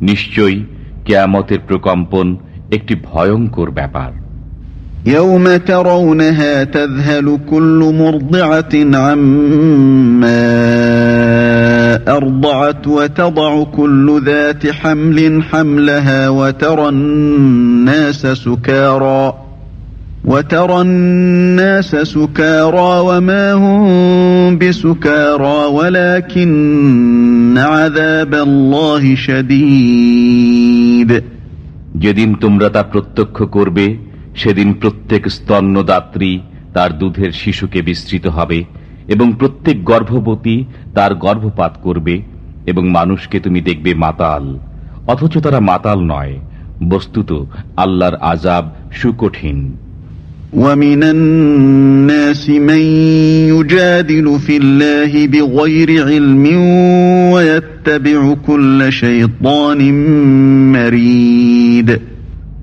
নিশ্চয়ই কেয়ামতের প্রকম্পন একটি ভয়ঙ্কর ব্যাপার يوم ترونها تذهل كل مرضعة عما أرضعت وتضع كل ذات حمل حملها وترى الناس سكارى وترى الناس سكارى وما هم بسكارى ولكن عذاب الله شديد যেদিন তোমরা তা প্রত্যক্ষ করবে সেদিন প্রত্যেক স্তন্যদাত্রী তার দুধের শিশুকে বিস্তৃত হবে এবং প্রত্যেক গর্ভবতী তার গর্ভপাত করবে এবং মানুষকে তুমি দেখবে মাতাল অথচ তারা মাতাল নয় বস্তুত আল্লাহর আজাব সুকঠিন ومن الناس من يجادل في الله بغير علم ويتبع كل شيطان مريد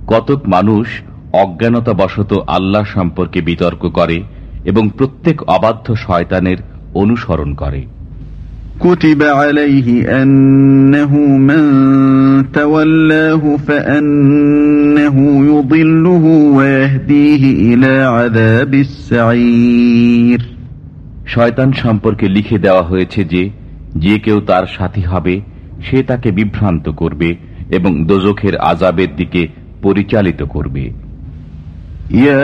কতক মানুষ অজ্ঞানতাবশত আল্লাহ সম্পর্কে বিতর্ক করে এবং প্রত্যেক অবাধ্য শয়তানের অনুসরণ করে كتب عليه أنه من تولاه فأنه يضله ويهديه إلى عذاب السعير শয়তান সম্পর্কে লিখে দেওয়া হয়েছে যে যে কেউ তার সাথী হবে সে তাকে বিভ্রান্ত করবে এবং দোজখের আজাবের দিকে পরিচালিত করবে يا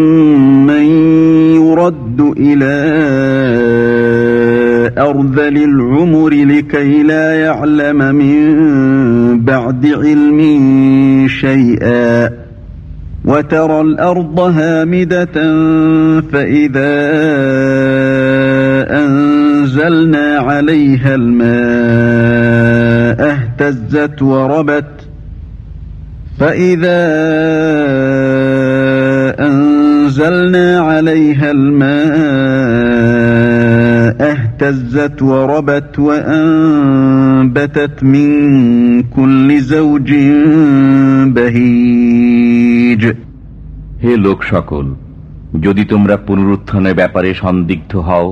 إلى أرذل العمر لكي لا يعلم من بعد علم شيئا وترى الأرض هامدة فإذا أنزلنا عليها الماء اهتزت وربت فإذا أنزلنا عليها الماء اهتزت وربت وأنبتت من كل زوج بهيج হে লোক সকল যদি তোমরা পুনরুত্থানের ব্যাপারে সন্দিগ্ধ হও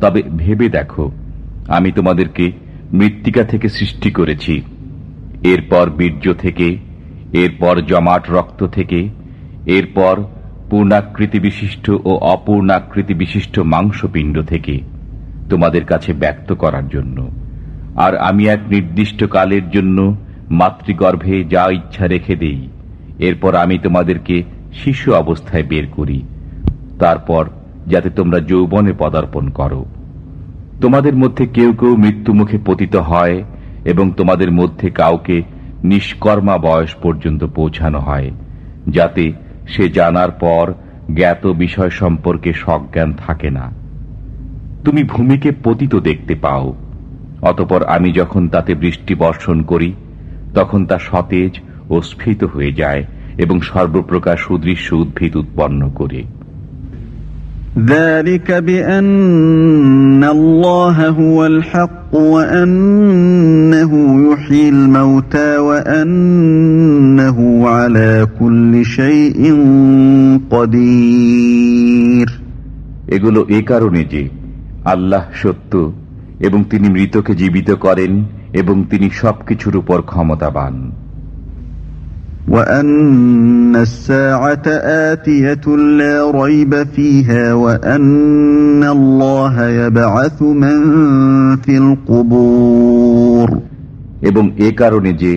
তবে ভেবে দেখো আমি তোমাদেরকে মৃত্তিকা থেকে সৃষ্টি করেছি এরপর বীর্য থেকে এরপর জমাট রক্ত থেকে এরপর পূর্ণাকৃতি বিশিষ্ট ও অপূর্ণাকৃতি বিশিষ্ট মাংসপিণ্ড থেকে তোমাদের কাছে ব্যক্ত করার জন্য। আর আমি এক নির্দিষ্ট কালের জন্য মাতৃগর্ভে যা ইচ্ছা রেখে দেই, এরপর আমি তোমাদেরকে শিশু অবস্থায় বের করি। তারপর যাতে তোমরা যৌবনে পদার্পণ করো। তোমাদের মধ্যে কেউ কেউ মৃত্যুমুখে পতিত হয় এবং তোমাদের মধ্যে কাউকে নিষ্কর্মা বয়স পর্যন্ত পৌঁছানো হয়, যাতে সে জানার পর জ্ঞাত বিষয় সম্পর্কে সজ্ঞান থাকে না। তুমি ভূমিকে পতিত দেখতে পাও, অতপর আমি যখন তাতে বৃষ্টি বর্ষণ করি, তখন তা সতেজ ও স্ফীত হয়ে যায় এবং সর্বপ্রকার সুদৃশ্য উদ্ভিদ উৎপন্ন করে। ذلك بأن الله هو الحق وأنه يحيي الموتى وأنه على كل شيء قدير এগুলো এ কারণে যে আল্লাহ সত্য এবং তিনি মৃতকে জীবিত করেন এবং তিনি সবকিছুর উপর ক্ষমতাবান وأن الساعة آتية لا ريب فيها وأن الله يبعث من في القبور এবং এ কারণে যে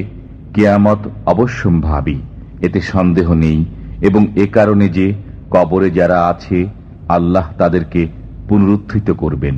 কেয়ামত অবশ্যম্ভাবী এতে সন্দেহ নেই এবং এ কারণে যে কবরে যারা আছে আল্লাহ তাদেরকে পুনরুত্থিত করবেন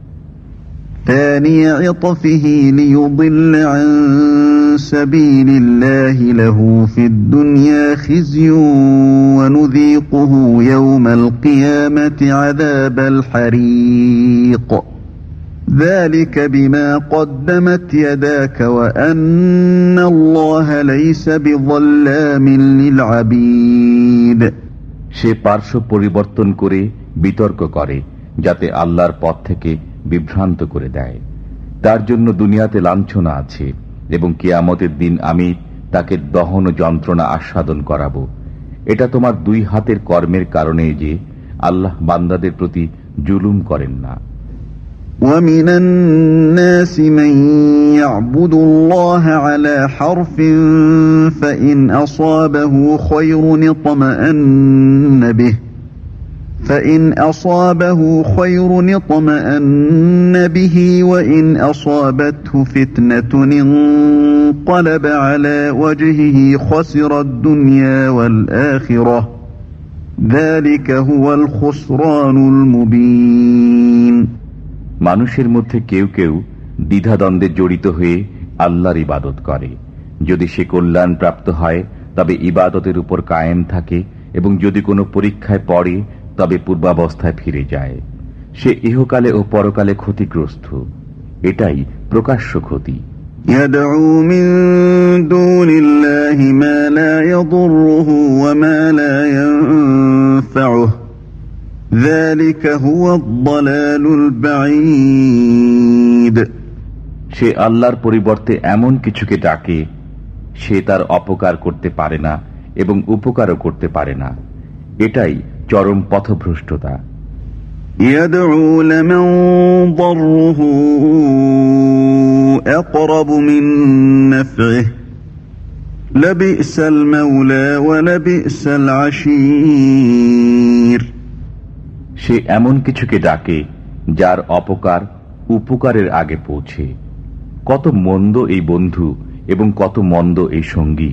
ثاني عطفه ليضل عن سبيل الله له في الدنيا خزي ونذيقه يوم القيامة عذاب الحريق ذلك بما قدمت يداك وأن الله ليس بظلام للعبيد সে পার্শ্ব পরিবর্তন করে বিতর্ক করে যাতে আল্লাহর পথ থেকে বিভ্রান্ত করে দেয় তার জন্য দুনিয়াতে লাঞ্ছনা আছে এবং কিয়ামতের দিন আমি তাকে দহন যন্ত্রণা আস্বাদন করাব এটা তোমার দুই হাতের কর্মের কারণে যে আল্লাহ বান্দাদের প্রতি জুলুম করেন না ومن الناس من يعبد الله على حرف فإن أصابه خير اطمأن به فإن أصابه خير اطمأن به وإن أصابته فتنة انقلب على وجهه خسر الدنيا والآخرة ذلك هو الخسران المبين মানুষের মধ্যে কেউ কেউ দ্বিধাদ্বন্দ্বে জড়িত হয়ে আল্লাহর ইবাদত করে যদি সে কল্যাণ প্রাপ্ত হয় তবে ইবাদতের উপর কায়েম থাকে এবং যদি কোনো পরীক্ষায় পড়ে তবে পূর্বাবস্থায় ফিরে যায় সে ইহকালে ও পরকালে ক্ষতিগ্রস্ত এটাই প্রকাশ্য ক্ষতি يدعو من دون الله ما لا يضره وما لا ينفعه ذلك هو الضلال البعيد সে আল্লাহর পরিবর্তে এমন কিছুকে ডাকে সে তার অপকার করতে পারে না এবং উপকারও করতে পারে না এটাই চরম পথভ্রষ্টতা يدعو لمن ضره أقرب من نفعه لبئس المولى ولبئس العشير সে এমন কিছুকে ডাকে যার অপকার উপকারের আগে পৌঁছে কত মন্দ এই বন্ধু এবং কত মন্দ এই সঙ্গী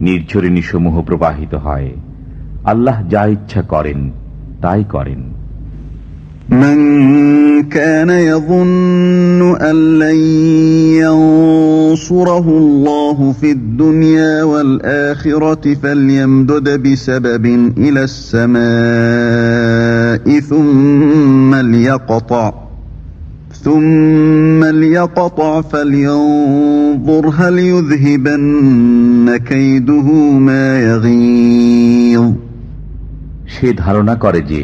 নির্ঝরিণী সমূহ প্রবাহিত হয় আল্লাহ যা ইচ্ছা করেন তাই করেন من كان يظن أن لن ينصره الله في الدنيا والآخرة فليمدد بسبب إلى السماء ثم ليقطع ثم ليقطع فلينظر هل يذهبن كيده ما يغيظ সে ধারণা করে যে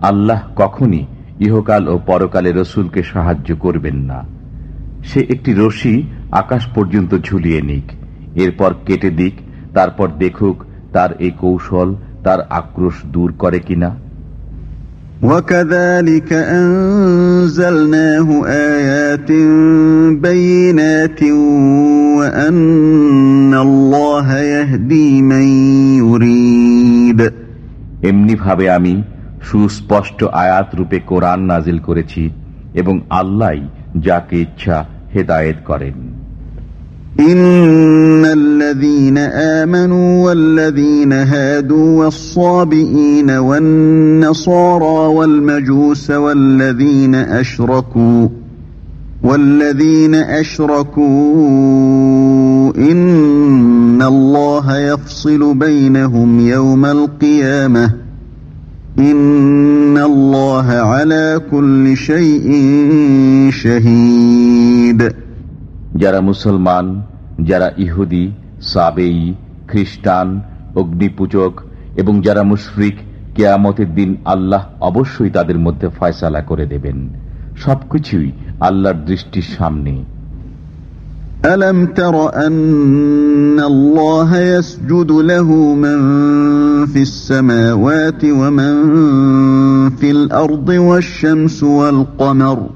আল্লাহ কখনই ইহকাল ও পরকালে রসুলকে সাহায্য করবেন না সে একটি রশি আকাশ পর্যন্ত ঝুলিয়ে নিক এরপর কেটে দিক তারপর দেখুক তার এই কৌশল তার আক্রোশ দূর করে কিনা وكذلك أنزلناه آيات بينات وأن الله يهدي من يريد এমনি ভাবে আমি সুস্পষ্ট আয়াত রূপে কোরআন নাজিল করেছি এবং আল্লাহ যাকে ইচ্ছা হেদায়েত করেন إن الذين آمنوا والذين هادوا والصابئين والنصارى والمجوس والذين أشركوا والذين أشركوا إن الله يفصل بينهم يوم القيامة إن الله على كل شيء شهيد যারা মুসলমান যারা ইহুদি সাবেই খ্রিস্টান অগ্নিপূজক এবং যারা মুশরিক কেয়ামতের দিন আল্লাহ অবশ্যই তাদের মধ্যে ফয়সালা করে দেবেন সবকিছুই আল্লাহর দৃষ্টির সামনে ألم تر أن الله يسجد له من في السماوات ومن في الأرض والشمس والقمر ۖ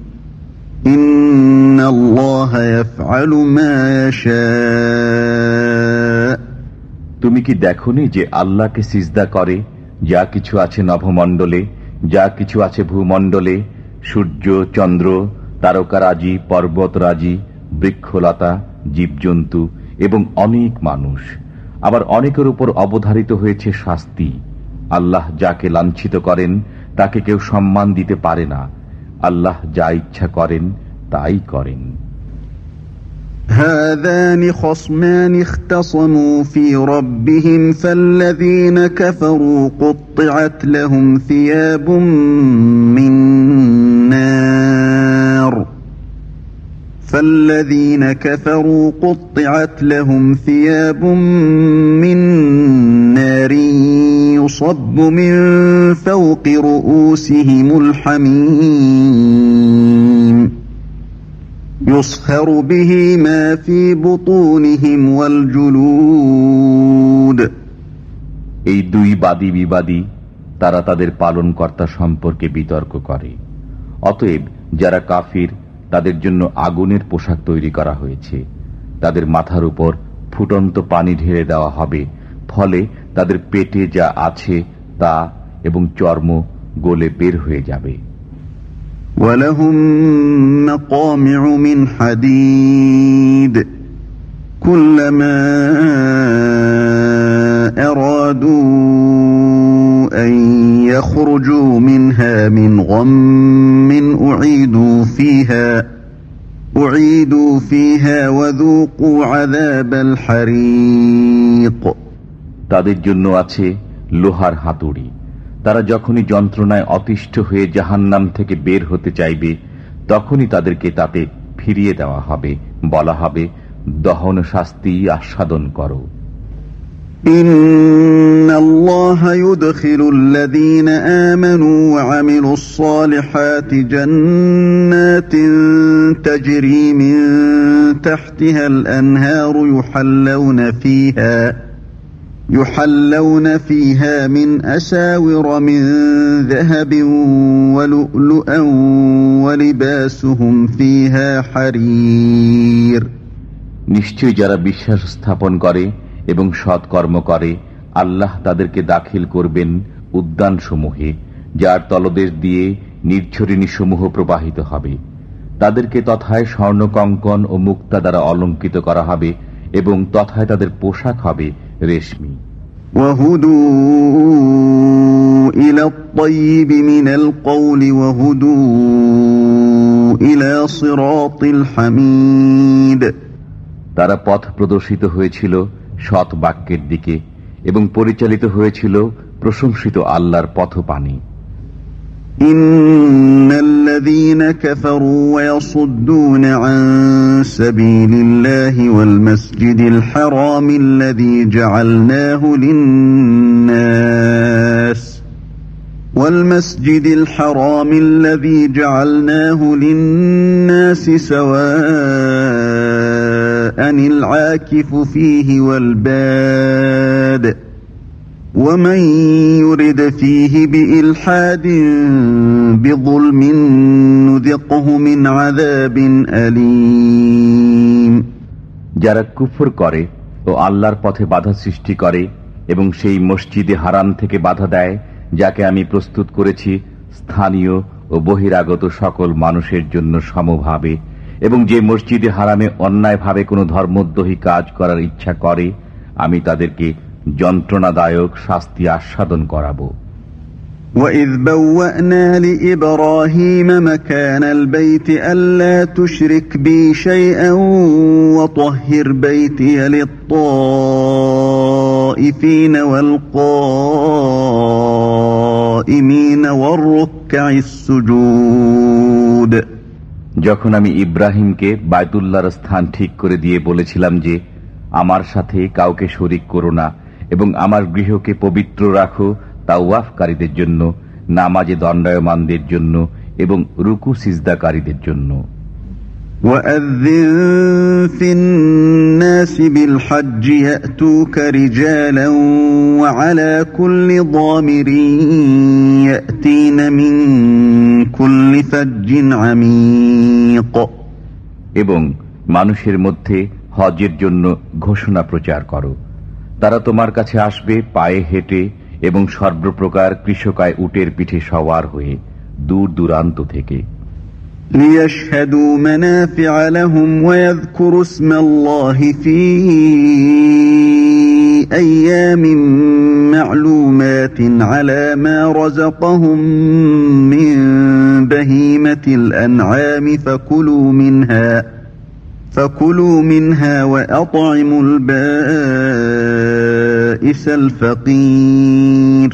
তুমি কি দেখনি যে আল্লাহকে সিজদা করে, যা কিছু আছে নভমণ্ডলে, যা কিছু আছে ভূমণ্ডলে, সূর্য, চন্দ্র তারকারাজি পর্বতরাজি বৃক্ষলতা, জীবজন্তু এবং অনেক মানুষ। আবার অনেকের উপর অবধারিত হয়েছে শাস্তি। আল্লাহ যাকে লাঞ্ছিত করেন, তাকে কেউ সম্মান দিতে পারে না। আল্লাহ যা ইচ্ছা করেন তাই করেন هذان خصمان اختصموا في ربهم فالذين كفروا قطعت لهم ثياب من فالذين كفروا قطعت لهم ثياب من نار يصب من فوق رؤوسهم الحميم يصهر به ما في بطونهم والجلود এই দুই বাদী বিবাদী তারা তাদের পালনকর্তা সম্পর্কে বিতর্ক করে অতএব যারা কাফির তাদের জন্য আগুনের পোশাক তৈরি করা হয়েছে তাদের মাথার উপর ফুটন্ত পানি ঢেলে দেওয়া হবে ফলে তাদের পেটে যা আছে তা এবং চর্ম গোলে বের হয়ে যাবে ولهم مقامع من حديد كلما أرادوا أن يخرجوا منها من غم أعيدوا فيها أعيدوا فيها وذوقوا عذاب الحريق তাদের জন্য আছে লোহার হাতুড়ি তারা যখনই যন্ত্রণায় অতিষ্ঠ হয়ে জাহান্নাম থেকে বের হতে চাইবে তখনই তাদেরকে তাতে ফিরিয়ে দেওয়া হবে বলা হবে দহন শাস্তি আস্বাদন করো إن الله يدخل الذين آمنوا وعملوا الصالحات جنات تجري من تحتها الأنهار يحلون فيها يحلون فيها من أساور من ذهب ولؤلؤا ولباسهم فيها حرير নিশ্চয় যারা বিশ্বাস স্থাপন করে এবং সৎকর্ম করে আল্লাহ তাদেরকে দাখিল করবেন উদ্যানসমূহে যার তলদেশ দিয়ে নির্ঝরিণীসমূহ প্রবাহিত হবে। তাদেরকে তথায় স্বর্ণকঙ্কন ও মুক্তা দ্বারা অলঙ্কৃত করা হবে এবং তথায় তাদের পোশাক হবে রেশমি। তারা পথ প্রদর্শিত হয়েছিল সৎ বাক্যের দিকে এবং পরিচালিত হয়েছিল প্রশংসিত আল্লাহর পথপানি إن الذين كفروا ويصدون عن سبيل الله والمسجد الحرام الذي جعلناه للناس والمسجد الحرام الذي جعلناه للناس سواء العاكف فيه والباد ومن يرد فيه بإلحاد بظلم نذقه من عذاب أليم যারা কুফর করে ও আল্লাহর পথে বাধা সৃষ্টি করে এবং সেই মসজিদে হারাম থেকে বাধা দেয় যাকে আমি প্রস্তুত করেছি স্থানীয় ও বহিরাগত সকল মানুষের জন্য সমভাবে এবং যে মসজিদে হারামে অন্যায়ভাবে কোনো ধর্মদ্রোহী কাজ করার ইচ্ছা করে আমি তাদেরকে যন্ত্রণাদায়ক শাস্তি আস্বাদন করাবো وإذ بوأنا لإبراهيم مكان البيت ألا تشرك بي شيئا وطهر بيتي للطائفين والقائمين والركع السجود যখন আমি ইব্রাহিমকে বায়তুল্লার স্থান ঠিক করে দিয়ে বলেছিলাম যে, আমার সাথে কাউকে শরিক করো না এবং আমার গৃহকে পবিত্র রাখো তাওয়াফকারীদের জন্য, নামাজে দণ্ডায়মানদের জন্য এবং রুকু সিজদাকারীদের জন্য। وأذن في الناس بالحج يأتوك رجالا وعلى كل ضامر يأتين من كل فج عميق এবং মানুষের মধ্যে হজের জন্য ঘোষণা প্রচার করো তারা তোমার কাছে আসবে পায়ে হেঁটে এবং সর্বপ্রকার কৃষকায় উটের পিঠে সওয়ার হয়ে দূর দূরান্ত থেকে ليشهدوا منافع لهم ويذكروا اسم الله في أيام معلومات على ما رزقهم من بهيمة الأنعام فكلوا منها فكلوا منها وأطعموا البائس الفقير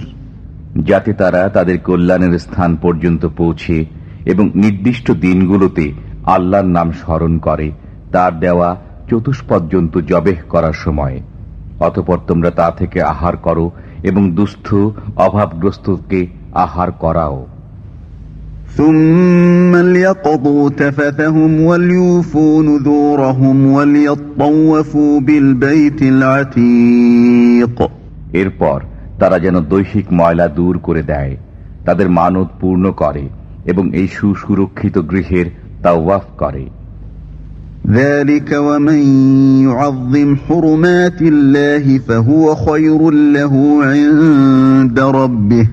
যাতে তারা তাদের কল্যাণের স্থান পর্যন্ত পৌঁছে এবং নির্দিষ্ট দিনগুলোতে আল্লাহর নাম স্মরণ করে তার দেওয়া চতুষ্পর্যন্ত জবেহ করার সময় অতপর তোমরা তা থেকে আহার করো এবং দুস্থ অভাবগ্রস্তকে আহার করাও ثم ليقضوا تفثهم وليوفوا نذورهم وليطوفوا بالبيت العتيق এরপর তারা যেন দৈহিক ময়লা দূর করে দেয় তাদের মানত পূর্ণ করে এবং এই সুসুরক্ষিত গৃহের তাওয়াফ করে ذلك ومن يعظم حرمات الله فهو خير له عند ربه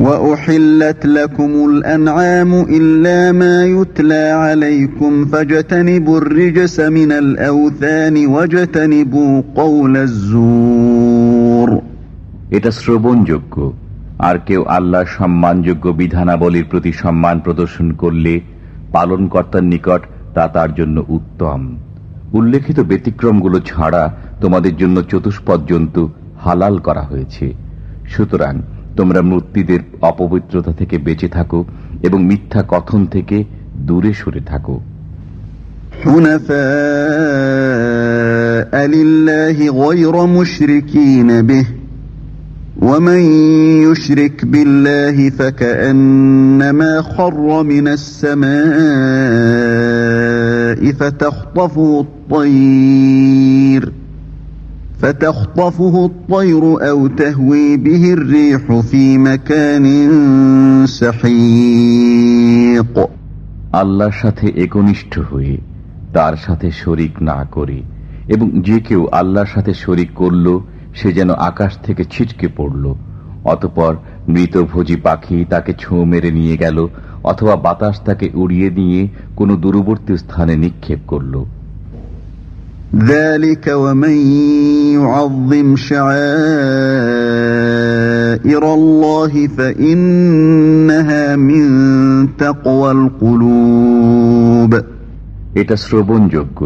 وأحلت لكم الأنعام إلا ما يتلى عليكم فاجتنبوا الرجس من الأوثان واجتنبوا قول الزور এটা শ্রবণযোগ্য আর কেউ আল্লাহর সম্মানযোগ্য বিধানাবলীর প্রতি সম্মান প্রদর্শন করলে পালনকর্তার নিকট তা তার জন্য উত্তম উল্লেখিত ব্যতিক্রমগুলো ছাড়া তোমাদের জন্য চতুষ্পদ জন্তু হালাল করা হয়েছে সুতরাং তোমরা মূর্তিদের অপবিত্রতা থেকে বেঁচে থাকো এবং মিথ্যা কথন থেকে দূরে সরে থাকো حنفاء لله غير مشركين به ومن يشرك بالله فكأنما خر من السماء فتخطفه الطير فتخطفه الطير أو تهوي به الريح في مكان سحيق আল্লাহর সাথে একনিষ্ঠ হয়ে তার সাথে শরিক না করে এবং যে কেউ আল্লাহর সাথে শরিক করল সে যেন আকাশ থেকে ছিটকে পড়ল অতপর মৃতভোজী পাখি তাকে ছোঁ মেরে নিয়ে গেল অথবা বাতাস তাকে উড়িয়ে নিয়ে কোনো দূরবর্তী স্থানে নিক্ষেপ করল ذلك ومن يعظم شعائر الله فإنها من تقوى القلوب এটা শ্রবণযোগ্য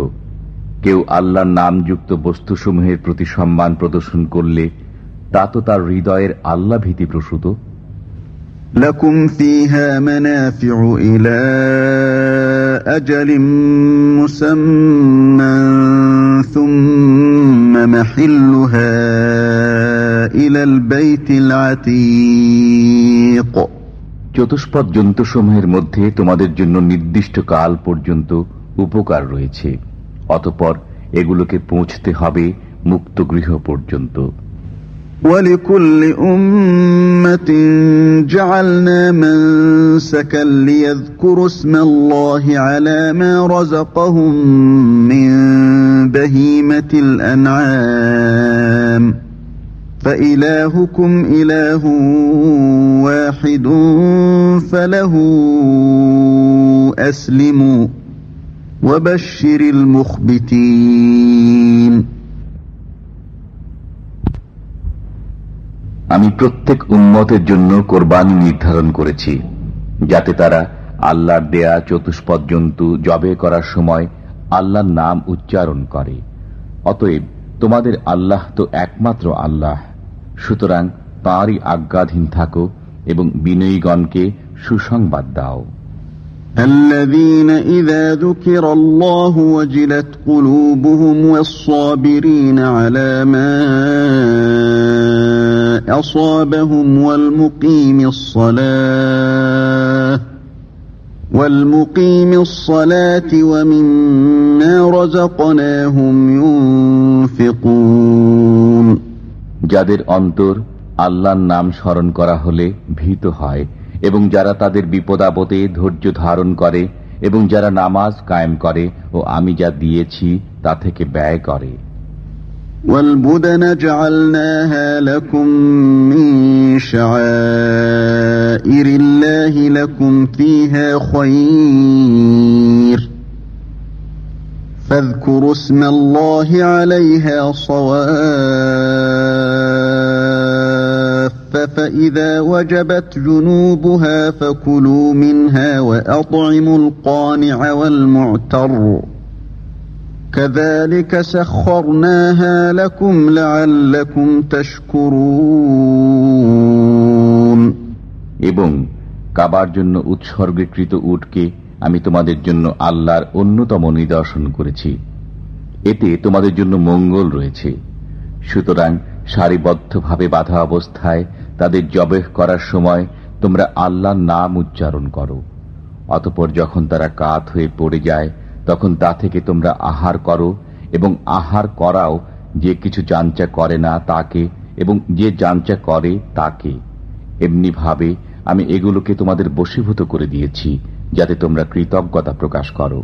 কেউ আল্লাহর নামযুক্ত বস্তুসমূহের প্রতি সম্মান প্রদর্শন করলে তা তো তার হৃদয়ের আল্লাহ ভীতি প্রসূত لكم فيها منافع إلى أجل مسمى ثم محلها إلى البيت العتيق চতুষ্পদ জন্তুসমূহের মধ্যে তোমাদের জন্য নির্দিষ্ট কাল পর্যন্ত উপকার রয়েছে অতপর এগুলোকে পৌঁছতে হবে মুক্ত গৃহ পর্যন্ত ولكل أمة جعلنا منسكا ليذكروا اسم الله على ما رزقهم من بهيمة الأنعام فإلهكم إله واحد فله أسلموا وبشر المخبتين আমি প্রত্যেক উম্মতের জন্য কোরবানি নির্ধারণ করেছি যাতে তারা আল্লাহর দেয়া চতুষ্পদ জন্তু জবে করার সময় আল্লাহর নাম উচ্চারণ করে অতএব তোমাদের আল্লাহ তো একমাত্র আল্লাহ সুতরাং তাঁরই আজ্ঞাধীন থাকো এবং বিনয়ীগণকে সুসংবাদ দাও الذين إذا ذكر الله وجلت قلوبهم والصابرين على ما أصابهم والمقيم الصلاة والمقيم الصلاة ومما رزقناهم ينفقون যাদের অন্তর আল্লাহর নাম স্মরণ করা হলে ভীত হয় এবং যারা তাদের বিপদাপদে ধৈর্য ধারণ করে এবং যারা নামাজ কায়েম করে ও আমি যা দিয়েছি তা থেকে ব্যয় করে والبدن جعلناها لكم من شعائر الله لكم فيها خير فاذكروا اسم الله عليها صواف فإذا وجبت جنوبها فكلوا منها وأطعموا القانع والمعتر كذلك سخرناها لكم لعلكم تشكرون এবং কাবার জন্য উৎসর্গীকৃত উটকে আমি তোমাদের জন্য আল্লাহর অন্যতম নিদর্শন করেছি এতে তোমাদের জন্য মঙ্গল রয়েছে সুতরাং সারিবদ্ধভাবে বাধা অবস্থায় তাদের জবেহ করার সময় তোমরা আল্লাহর নাম উচ্চারণ করো। অতপর যখন তারা কাত হয়ে পড়ে যায়, তখন তা থেকে তোমরা আহার করো এবং আহার করাও যে কিছু যাঞ্চা করে না তাকে এবং যে যাঞ্চা করে তাকে। এমনি ভাবে আমি এগুলোকে তোমাদের বশীভূত করে দিয়েছি, যাতে তোমরা কৃতজ্ঞতা প্রকাশ করো।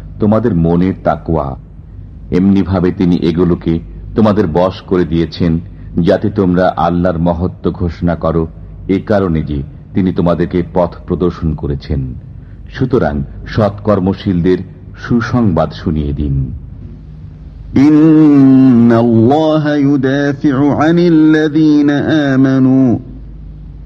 তোমাদের মনের তাকুয়া এমনিভাবে তিনি এগুলোকে তোমাদের বশ করে দিয়েছেন, যাতে তোমরা আল্লাহর মহত্ব ঘোষণা করো, এ কারণে যে তিনি তোমাদেরকে পথ প্রদর্শন করেছেন। সুতরাং সৎকর্মশীলদের সুসংবাদ শুনিয়ে দিন। ইন্নাল্লাহা ইউদাফিউ আনিল্লাযীনা আমানু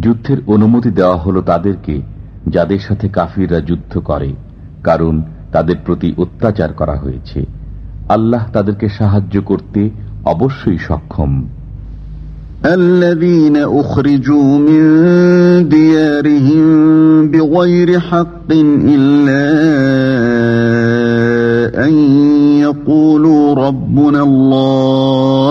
যুদ্ধের অনুমতি দেওয়া হলো তাদেরকে যাদের সাথে কাফিররা যুদ্ধ করে কারণ তাদের প্রতি অত্যাচার করা হয়েছে আল্লাহ তাদেরকে সাহায্য করতে অবশ্যই সক্ষম الذين أخرجوا من ديارهم بغير حق إلا أن يقولوا ربنا الله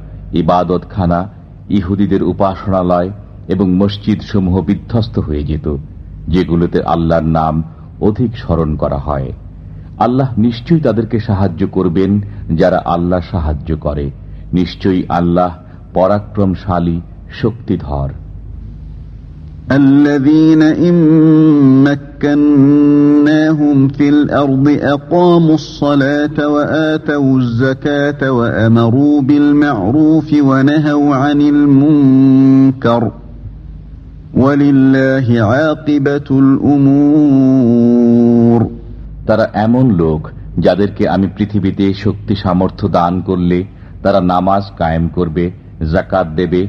ইবাদতখানা, ইহুদিদের উপাসনালয় এবং মসজিদ সমূহ বিধ্বস্ত হয়ে যেত, যেগুলোতে আল্লাহর নাম অধিক স্মরণ করা হয়। আল্লাহ নিশ্চয়ই তাদেরকে সাহায্য করবেন যারা আল্লাহ সাহায্য করে। নিশ্চয়ই আল্লাহ পরাক্রমশালী, শক্তিধর। الذين إن مكناهم في الأرض أقاموا الصلاة وآتوا الزكاة وأمروا بالمعروف ونهوا عن المنكر ولله عاقبة الأمور তারা এমন লোক যাদেরকে আমি পৃথিবীতে শক্তি সামর্থ্য দান করলে তারা নামাজ কায়েম করবে জাকাত দেবে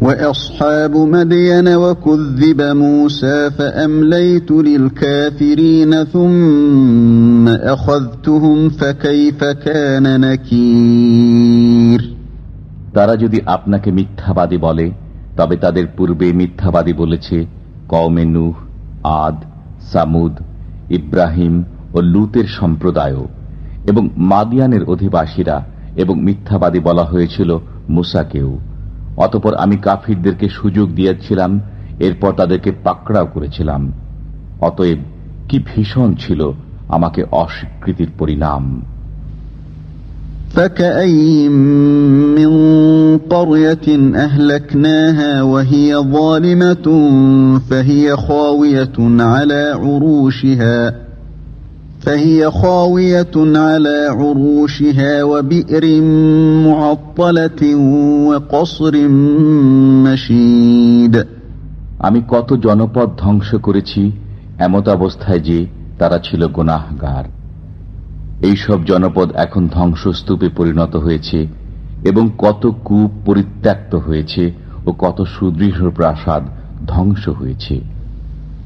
وَأَصْحَابُ مَدْيَنَ وَكُذِّبَ مُوسَى فَأَمْلَيْتُ لِلْكَافِرِينَ ثُمَّ أَخَذْتُهُمْ فَكَيْفَ كَانَ نَكِيرِ তারা যদি আপনাকে মিথ্যাবাদী বলে তবে তাদের পূর্বে মিথ্যাবাদী বলেছে কওমে নুহ আদ সামুদ ইব্রাহিম ও লুতের সম্প্রদায়ও এবং মাদিয়ানের অধিবাসীরা এবং মিথ্যাবাদী বলা হয়েছিল মুসাকেও অতপর আমি কাফিরদেরকে সুযোগ দিয়েছিলাম এরপর তাদেরকে পাকড়াও করেছিলাম অতএব কি ভীষণ ছিল আমাকে অস্বীকৃতির পরিণাম فكأين من قرية أهلكناها وهي ظالمة فهي خاوية على عروشها فهي خاوية على عروشها وبئر معطلة وقصر مشيد আমি কত জনপদ ধ্বংস করেছি এমত অবস্থায় যে তারা ছিল গুনাহগার এইসব জনপদ এখন ধ্বংসস্তূপে পরিণত হয়েছে এবং কত কূপ পরিত্যক্ত হয়েছে ও কত সুদৃঢ় প্রাসাদ ধ্বংস হয়েছে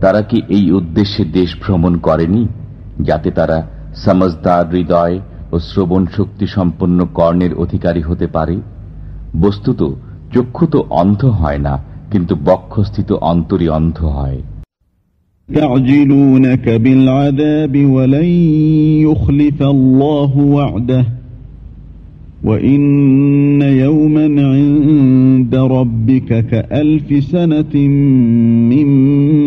তারা কি এই উদ্দেশ্যে দেশ ভ্রমণ করেনি যাতে তারা সমজদার হৃদয় ও শ্রবণ শক্তি সম্পন্ন কর্ণের অধিকারী হতে পারে বস্তুত চক্ষু তো অন্ধ হয় না কিন্তু বক্ষস্থিত অন্তরই অন্ধ হয় يعجلونك بالعذاب ولن يخلف الله وعده وإن يوما عند ربك كألف سنة مما تعدون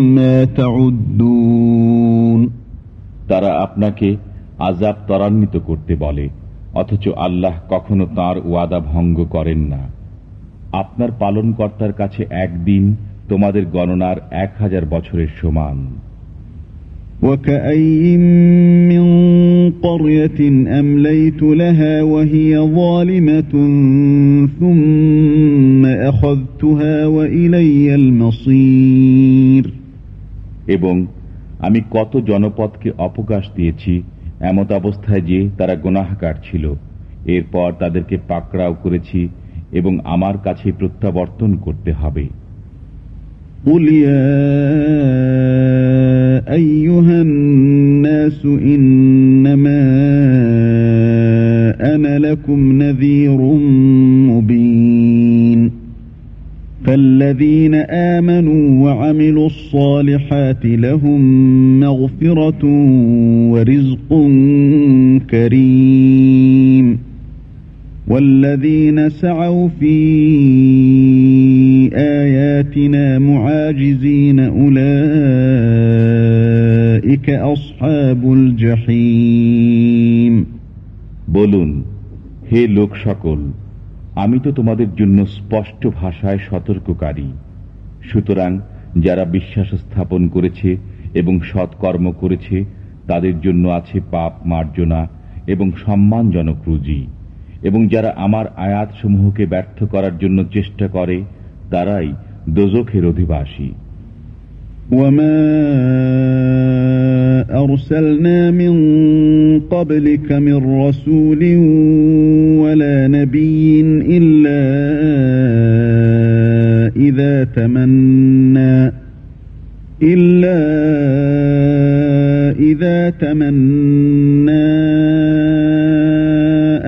তারা আপনাকে আজাব ত্বরান্বিত করতে বলে অথচ আল্লাহ কখনো তার ওয়াদা ভঙ্গ করেন না আপনার পালনকর্তার কাছে একদিন তোমাদের গণনার এক হাজার বছরের সমান وكأي من قرية أمليت لها وهي ظالمة ثم أخذتها وإلي المصير এবং আমি কত জনপদকে অপকাশ দিয়েছি এমত অবস্থায় যে তারা গুনাহকার ছিল এরপর তাদেরকে পাকড়াও করেছি এবং আমার কাছে প্রত্যাবর্তন করতে হবে قل يا أيها الناس إنما أنا لكم نذير مبين فالذين آمنوا وعملوا الصالحات لهم مغفرة ورزق كريم والذين سعوا في آياتنا معاجزين أولئك أصحاب الجحيم বলুন হে লোক সকল আমি তো তোমাদের জন্য স্পষ্ট ভাষায় সতর্ককারী সুতরাং যারা বিশ্বাস স্থাপন করেছে এবং সৎকর্ম করেছে তাদের জন্য আছে পাপ মার্জনা এবং সম্মানজনক রুজি এবং যারা আমার আয়াতসমূহকে ব্যর্থ করার জন্য চেষ্টা করে তারাই দোজখের অধিবাসী وما أرسلنا من قبلك من رسول ولا نبي إلا إذا تمنى إلا إذا تمنى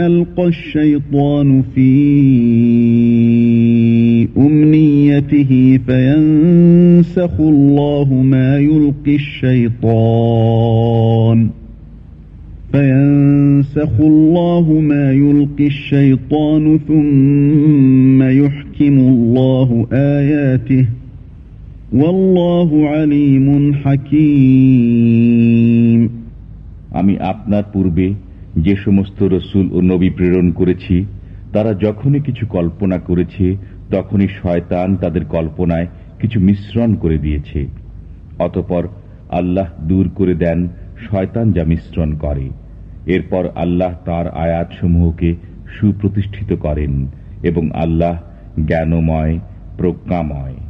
ألقى الشيطان في أمنيته فينسخ الله ما يلقي الشيطان فينسخ الله ما يلقي الشيطان ثم يحكم الله آياته আমি আপনার পূর্বে যে সমস্ত রসুল ও নবী প্রেরণ করেছি, তারা যখনই কিছু কল্পনা করেছে, তখনই শয়তান তাদের কল্পনায় কিছু মিশ্রণ করে দিয়েছে। অতপর আল্লাহ দূর করে দেন, শয়তান যা মিশ্রণ করে। এরপর আল্লাহ তার আয়াতসমূহকে সুপ্রতিষ্ঠিত করেন এবং আল্লাহ জ্ঞানময়, প্রজ্ঞাময়।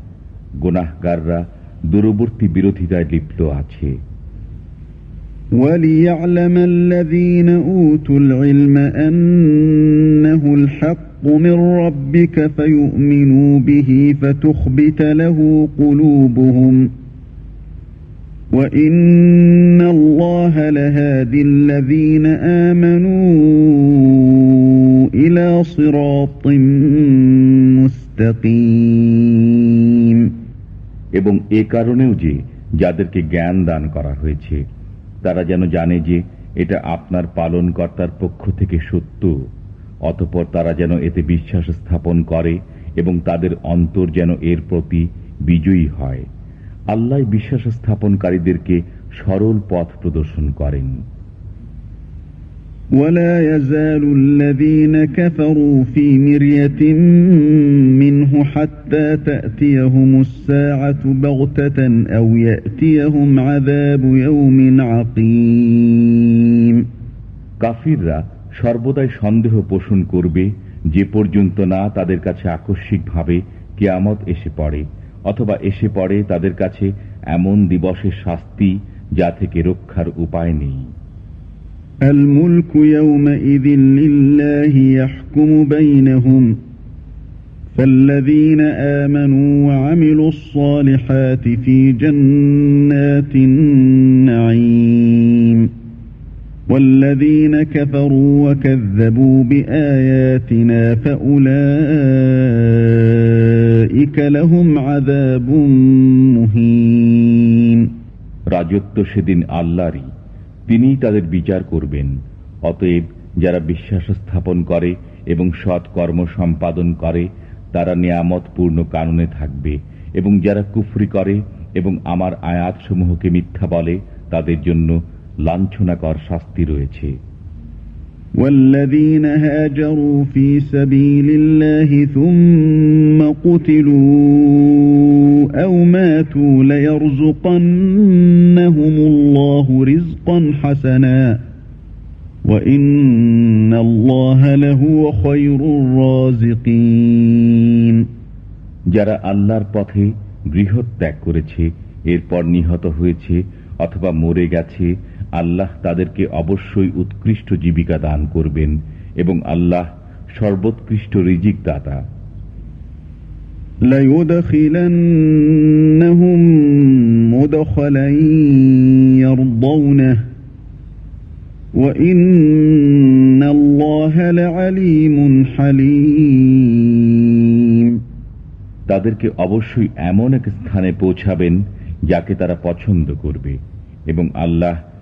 গোনাহগাররা দূরবর্তী বিরোধিতায় লিপ্ত আছে وليعلم الذين أوتوا العلم أنه الحق من ربك فيؤمنوا به فتخبت له قلوبهم وإن الله لهادي الذين آمنوا إلى صراط مستقيم এবং এ কারণেও যে যাদেরকে জ্ঞান দান করা হয়েছে, তারা যেন জানে যে এটা আপনার পালনকর্তার পক্ষ থেকে সত্য, অতপর তারা যেন এতে বিশ্বাস স্থাপন করে এবং তাদের অন্তর যেন এর প্রতি বিজয়ী হয়। আল্লাহ বিশ্বাস স্থাপনকারীদেরকে সরল পথ প্রদর্শন করেন। ولا يزال الذين كفروا في مرية منه حتى تأتيهم الساعة بغتة أو يأتيهم عذاب يوم عقيم কাফিররা সর্বদাই সন্দেহ পোষণ করবে যে পর্যন্ত না তাদের কাছে আকস্মিকভাবে কেয়ামত এসে পড়ে অথবা এসে পড়ে তাদের কাছে এমন দিবসের শাস্তি যা থেকে রক্ষার উপায় নেই الملك يومئذ لله يحكم بينهم فالذين آمنوا وعملوا الصالحات في جنات النعيم والذين كفروا وكذبوا بآياتنا فأولئك لهم عذاب مهين রাজত্ব সেদিন আল্লাহরই তিনিই তাদের বিচার করবেন। অতএব যারা বিশ্বাস স্থাপন করে এবং সৎকর্ম সম্পাদন করে, তারা নিয়ামতপূর্ণ কাননে থাকবে এবং যারা কুফরি করে এবং আমার আয়াতসমূহকে মিথ্যা বলে, তাদের জন্য লাঞ্ছনাকর শাস্তি রয়েছে। والذين هاجروا في سبيل الله ثم قتلوا أو ماتوا ليرزقنهم الله رزقا حسنا وإن الله لهو خير الرازقين যারা আল্লাহর পথে গৃহ ত্যাগ করেছে এরপর নিহত হয়েছে অথবা মরে গেছে আল্লাহ তাদেরকে অবশ্যই উৎকৃষ্ট জীবিকা দান করবেন এবং আল্লাহ সর্বোৎকৃষ্ট রিজিক দাতা ليدخلنهم مدخلا يرضونه وإن الله لعليم حليم তাদেরকে অবশ্যই এমন এক স্থানে পৌঁছাবেন যাকে তারা পছন্দ করবে এবং আল্লাহ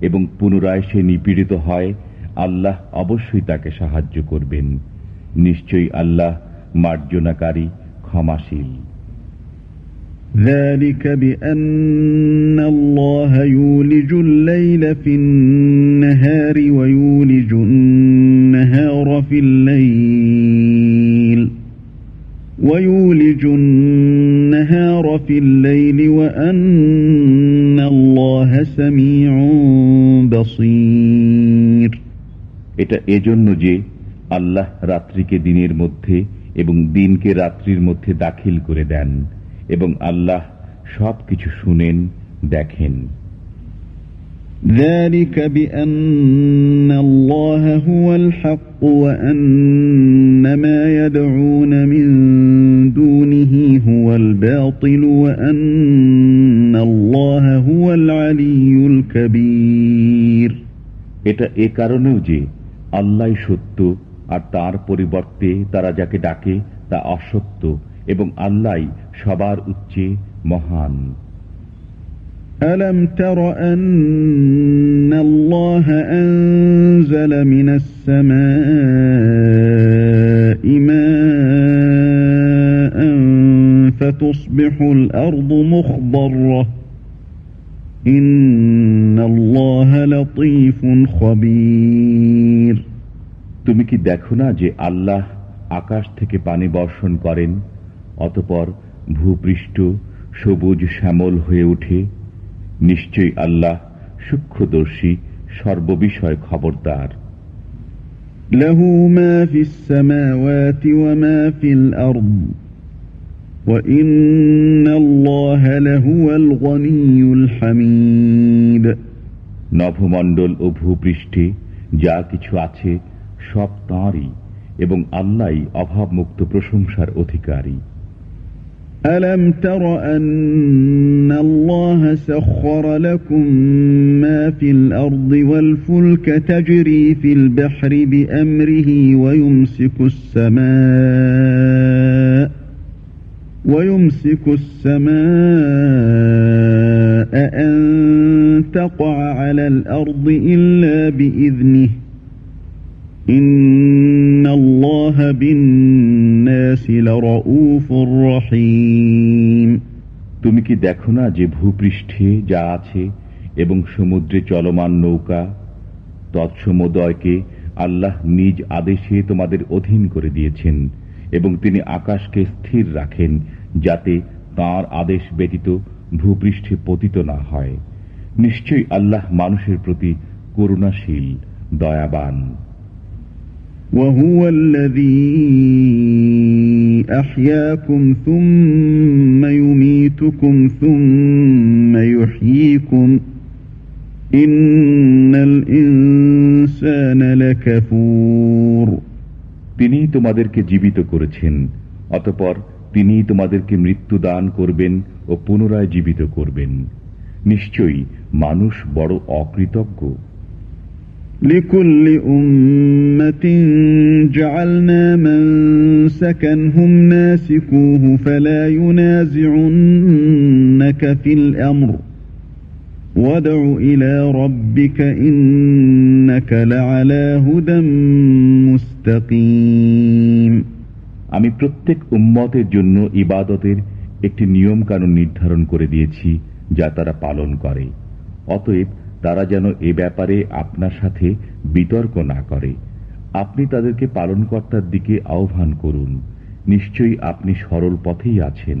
এবং পুনরায় সে নিপীড়িত হয় আল্লাহ অবশ্যই তাকে সাহায্য করবেন নিশ্চয়ই আল্লাহ মার্জনাকারী ক্ষমাশীল ذلك بأن الله يولج الليل في النهار ويولج النهار في الليل ويولج النهار في الليل وأن الله سميع بصير এটা এজন্য যে আল্লাহ রাত্রিকে দিনের মধ্যে এবং দিনকে রাত্রির মধ্যে দাখিল করে দেন এবং আল্লাহ সব কিছু শুনেন দেখেন ذلك بأن الله هو الحق وأن ما يدعون من دونه هو الباطل وأن الله هو العلي الكبير এটা এ কারণেও যে আল্লাহ সত্য আর তার পরিবর্তে তারা যাকে ডাকে তা অসত্য এবং আল্লাহ সবার উচ্চে মহান ألم تر أن الله أنزل من السماء ماء فتصبح الأرض مخضرة তুমি কি দেখো না যে আল্লাহ আকাশ থেকে পানি বর্ষণ করেন অতপর ভূপৃষ্ঠ সবুজ শ্যামল হয়ে ওঠে নিশ্চয়ই আল্লাহ সূক্ষ্মদর্শী সর্ববিষয় খবরদার له ما في السماوات وما في الأرض নভমণ্ডল ও ভূপৃষ্ঠে যা কিছু আছে সব তাঁরই এবং আল্লাহ অভাবমুক্ত প্রশংসার অধিকারী ألم تر أن الله سخر لكم ما في الأرض والفلك تجري في البحر بأمره ويمسك السماء ويمسك السماء أن تقع على الأرض إلا بإذنه إن الله بالناس لرؤوف رحيم তুমি কি দেখো না যে ভূপৃষ্ঠে যা আছে এবং সমুদ্রে চলমান নৌকা তৎসমোদয়কে আল্লাহ নিজ আদেশে তোমাদের অধীন করে দিয়েছেন এবং তিনি আকাশকে স্থির রাখেন যাতে তার আদেশ ব্যতীত ভূপৃষ্ঠে পতিত না হয় নিশ্চয়ই আল্লাহ মানুষের প্রতি করুণাশীল দয়াবান وهو الذي أحياكم ثم يميتكم ثم يحييكم إن الإنسان لكفور তিনি তোমাদেরকে জীবিত করেছেন অতপর তিনি তোমাদেরকে মৃত্যু দান করবেন ও পুনরায় জীবিত করবেন নিশ্চয়ই মানুষ বড় অকৃতজ্ঞ لكل أمة جعلنا من سكنهم ناسكوه فلا ينازعنك في الأمر وادع إلى ربك إنك لعلى هدى مستقيم আমি প্রত্যেক উম্মতের জন্য ইবাদতের একটি নিয়ম কানুন নির্ধারণ করে দিয়েছি যা তারা পালন করে অতএব তারা যেন এ ব্যাপারে আপনার সাথে বিতর্ক না করে আপনি তাদেরকে পালনকর্তার দিকে আহ্বান করুন নিশ্চয়ই আপনি সরল পথেই আছেন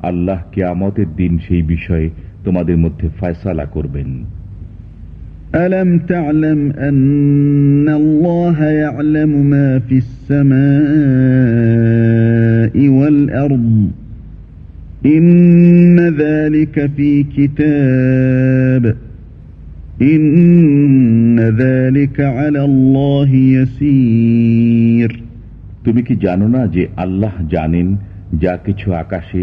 আল্লাহ কেয়ামতের দিন সেই বিষয়ে তোমাদের মধ্যে ফয়সালা করবেন ألم تعلم أن الله يعلم ما في السماء والأرض إن ذلك في كتاب إن ذلك على الله يسير তুমি কি জানো না যে আল্লাহ জানেন যা কিছু আকাশে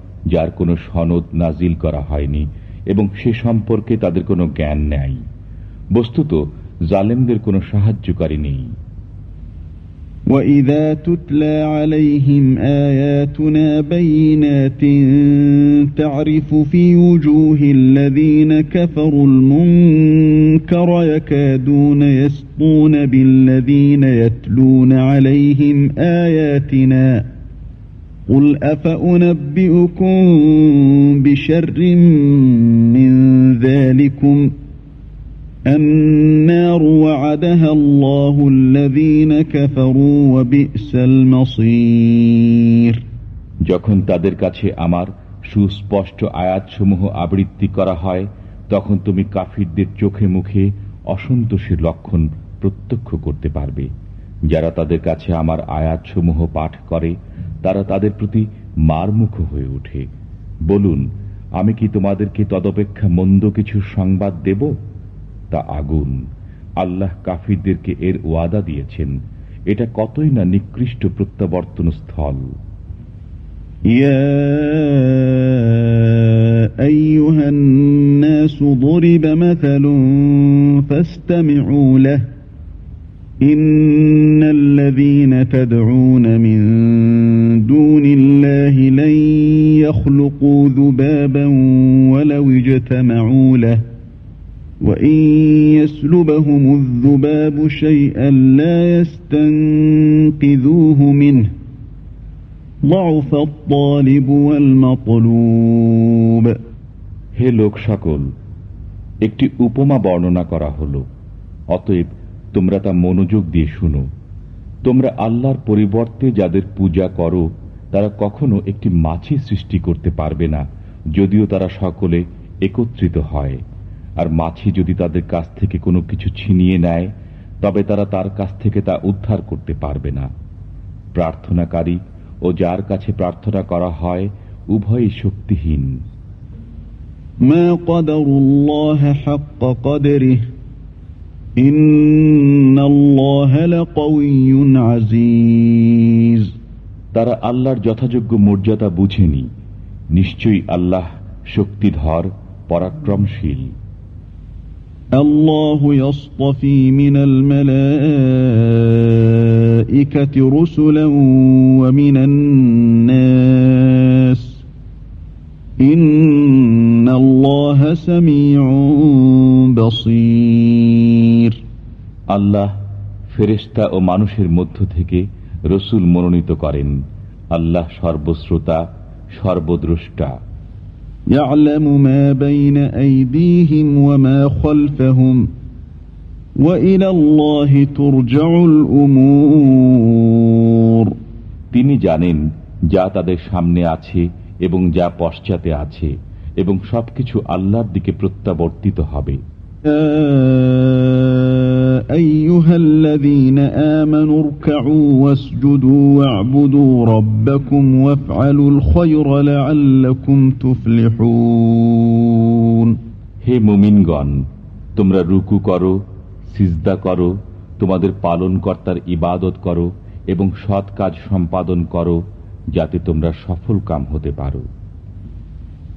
যার কোনো সনদ নাজিল করা হয়নি এবং সে সম্পর্কে তাদের কোনো জ্ঞান নেই বস্তুত জালেমদের কোনো সাহায্যকারী নেই وَإِذَا تُتْلَى عَلَيْهِمْ آيَاتُنَا بَيِّنَاتٍ تَعْرِفُ فِي وُجُوهِ الَّذِينَ كَفَرُوا الْمُنكَرَ يَكَادُونَ يَسْطُونَ بِالَّذِينَ يَتْلُونَ عَلَيْهِمْ آيَاتِنَا قُلْ أَفَأُنَبِّئُكُم بِشَرٍّ مِّن ذَلِكُمْ ۖ النار وعدها الله الذين كفروا وبئس المصير যখন তাদের কাছে আমার সুস্পষ্ট আয়াতসমূহ আবৃত্তি করা হয় তখন তুমি কাফিরদের চোখে মুখে অসন্তোষের লক্ষণ প্রত্যক্ষ করতে পারবে যারা তাদের কাছে আমার আয়াতসমূহ পাঠ করে তারা তাদের প্রতি মারমুখ হয়ে ওঠে বলুন আমি কি তোমাদেরকে তদপেক্ষা মন্দ কিছু সংবাদ দেব তা আগুন আল্লাহ কাফিরদেরকে এর ওয়াদা দিয়েছেন এটা কতই না নিকৃষ্ট প্রত্যাবর্তন স্থল يا أيها الناس ضرب مثل فاستمعوا له إن الذين تدعون من يخلقوا ذبابا ولو اجتمعوا له وإن يسلبهم الذباب شيئا لا يستنقذوه منه ضعف الطالب والمطلوب হে লোক সকল একটি উপমা বর্ণনা করা হলো অতএব তোমরা তা মনোযোগ দিয়ে শুনো তোমরা আল্লাহর পরিবর্তে যাদের পূজা করো তারা কখনো একটি মাছি সৃষ্টি করতে পারবে না যদিও তারা সকলে একত্রিত হয় আর মাছি যদি তাদের কাছ থেকে কোনো কিছু ছিনিয়ে নেয় তবে তারা তার কাছ থেকে তা উদ্ধার করতে পারবে না প্রার্থনাকারী ও যার কাছে প্রার্থনা করা হয় উভয়ই শক্তিহীন ما قدر الله حق قدره إن الله لقوي عزيز তারা আল্লাহর যথাযোগ্য মর্যাদা বুঝেনি নিশ্চয়ই আল্লাহ শক্তিধর পরাক্রমশীল الله يصطفي من الملائكة رسلا ومن الناس إن الله سميع بصير আল্লাহ ফেরেশতা ও মানুষের মধ্য থেকে রসুল মনোনীত করেন আল্লাহ সর্বশ্রোতা সর্বদ্রষ্টা يعلم ما بين أيديهم وما خلفهم وإلى الله ترجع الأمور তিনি জানেন যা তাদের সামনে আছে এবং যা পশ্চাতে আছে এবং সবকিছু আল্লাহর দিকে প্রত্যাবর্তিত হবে يا أيها الذين آمنوا اركعوا واسجدوا واعبدوا ربكم وافعلوا الخير لعلكم تفلحون হে মুমিনগণ তোমরা রুকু করো সিজদা করো তোমাদের পালনকর্তার ইবাদত করো এবং সৎ কাজ সম্পাদন করো যাতে তোমরা সফল কাম হতে পারো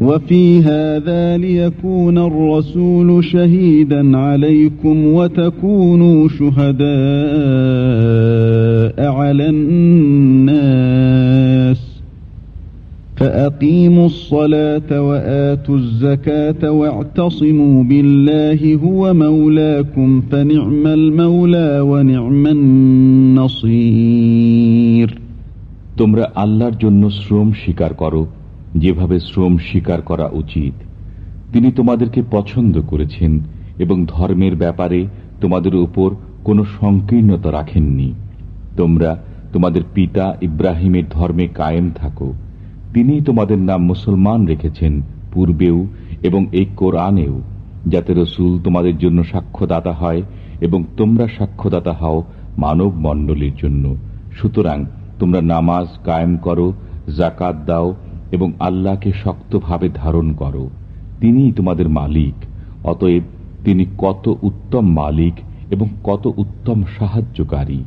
وفي هذا ليكون الرسول شهيدا عليكم وتكونوا شهداء على الناس فأقيموا الصلاة وآتوا الزكاة واعتصموا بالله هو مولاكم فنعم المولى ونعم النصير তোমরা আল্লাহর জন্য শ্রম স্বীকার করো যেভাবে শ্রম স্বীকার করা উচিত, তিনি তোমাদেরকে পছন্দ করেছেন এবং ধর্মের ব্যাপারে তোমাদের উপর কোনো সংকীর্ণতা রাখেননি। তোমরা তোমাদের পিতা ইব্রাহিমের ধর্মে কায়েম থাকো। তিনি তোমাদের নাম মুসলমান রেখেছেন পূর্বেও এবং এই কোরআনেও, যাতে রসুল তোমাদের জন্য সাক্ষ্যদাতা হয় এবং তোমরা সাক্ষ্যদাতা হও মানব মণ্ডলীর জন্য। সুতরাং তোমরা নামাজ কায়েম করো জাকাত দাও এবং আল্লাহকে শক্তভাবে ধারণ করো। তিনিই তোমাদের মালিক। অতএব তিনি কত উত্তম মালিক এবং কত উত্তম সাহায্যকারী।